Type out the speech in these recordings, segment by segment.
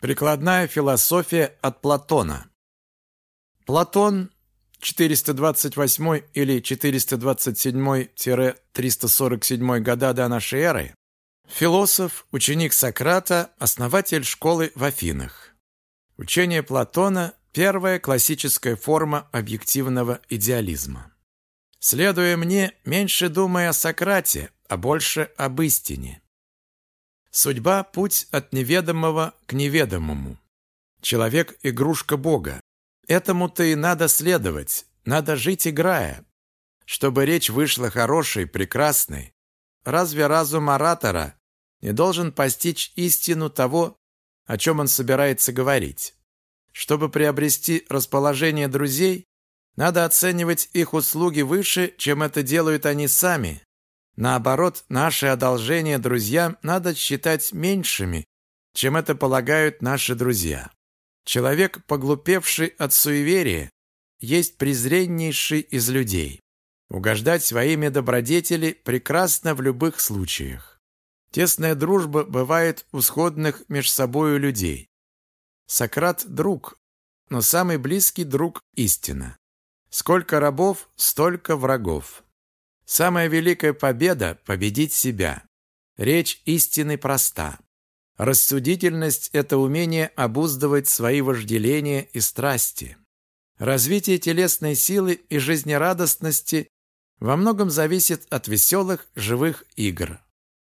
Прикладная философия от Платона. Платон 428 или 427-347 года до нашей эры, философ, ученик Сократа, основатель школы в Афинах. Учение Платона – первая классическая форма объективного идеализма. Следуя мне, меньше думая о Сократе, а больше об истине. Судьба – путь от неведомого к неведомому. Человек – игрушка Бога. Этому-то и надо следовать, надо жить играя. Чтобы речь вышла хорошей, прекрасной, разве разум оратора не должен постичь истину того, о чем он собирается говорить? Чтобы приобрести расположение друзей, надо оценивать их услуги выше, чем это делают они сами, Наоборот, наши одолжения друзьям надо считать меньшими, чем это полагают наши друзья. Человек, поглупевший от суеверия, есть презреннейший из людей. Угождать во имя добродетели прекрасно в любых случаях. Тесная дружба бывает у сходных меж собою людей. Сократ – друг, но самый близкий друг – истина. Сколько рабов, столько врагов. Самая великая победа – победить себя. Речь истины проста. Рассудительность – это умение обуздывать свои вожделения и страсти. Развитие телесной силы и жизнерадостности во многом зависит от веселых, живых игр.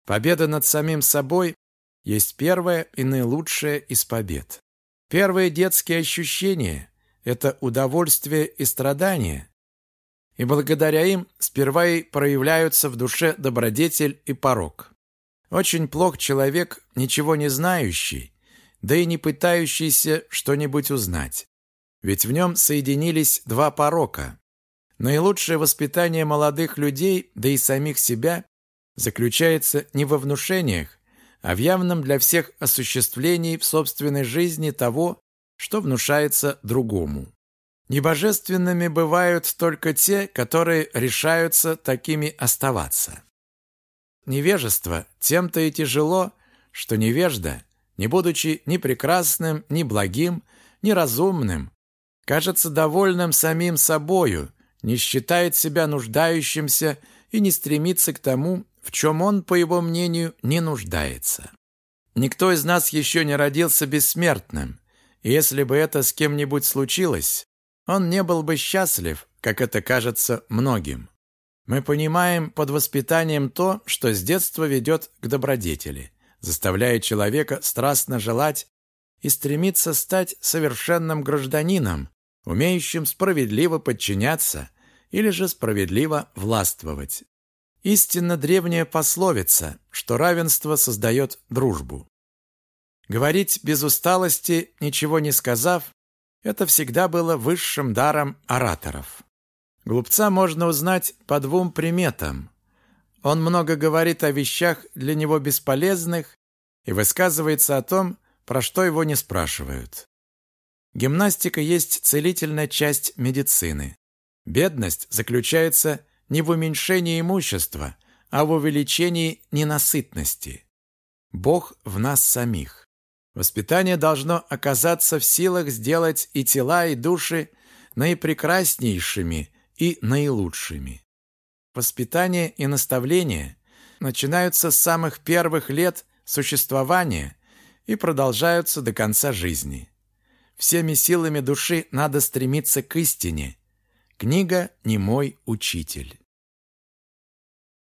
Победа над самим собой есть первая и наилучшая из побед. Первые детские ощущения – это удовольствие и страдания, и благодаря им сперва и проявляются в душе добродетель и порок. Очень плох человек, ничего не знающий, да и не пытающийся что-нибудь узнать. Ведь в нем соединились два порока. Наилучшее воспитание молодых людей, да и самих себя, заключается не во внушениях, а в явном для всех осуществлении в собственной жизни того, что внушается другому. Небожественными бывают только те, которые решаются такими оставаться. Невежество тем-то и тяжело, что невежда, не будучи ни прекрасным, ни благим, ни разумным, кажется довольным самим собою, не считает себя нуждающимся и не стремится к тому, в чем он, по его мнению, не нуждается. Никто из нас еще не родился бессмертным, и если бы это с кем-нибудь случилось, он не был бы счастлив, как это кажется многим. Мы понимаем под воспитанием то, что с детства ведет к добродетели, заставляя человека страстно желать и стремиться стать совершенным гражданином, умеющим справедливо подчиняться или же справедливо властвовать. Истинно древняя пословица, что равенство создает дружбу. Говорить без усталости, ничего не сказав, это всегда было высшим даром ораторов. Глупца можно узнать по двум приметам. Он много говорит о вещах для него бесполезных и высказывается о том, про что его не спрашивают. Гимнастика есть целительная часть медицины. Бедность заключается не в уменьшении имущества, а в увеличении ненасытности. Бог в нас самих. Воспитание должно оказаться в силах сделать и тела, и души наипрекраснейшими и наилучшими. Воспитание и наставление начинаются с самых первых лет существования и продолжаются до конца жизни. Всеми силами души надо стремиться к истине. Книга «Не мой учитель».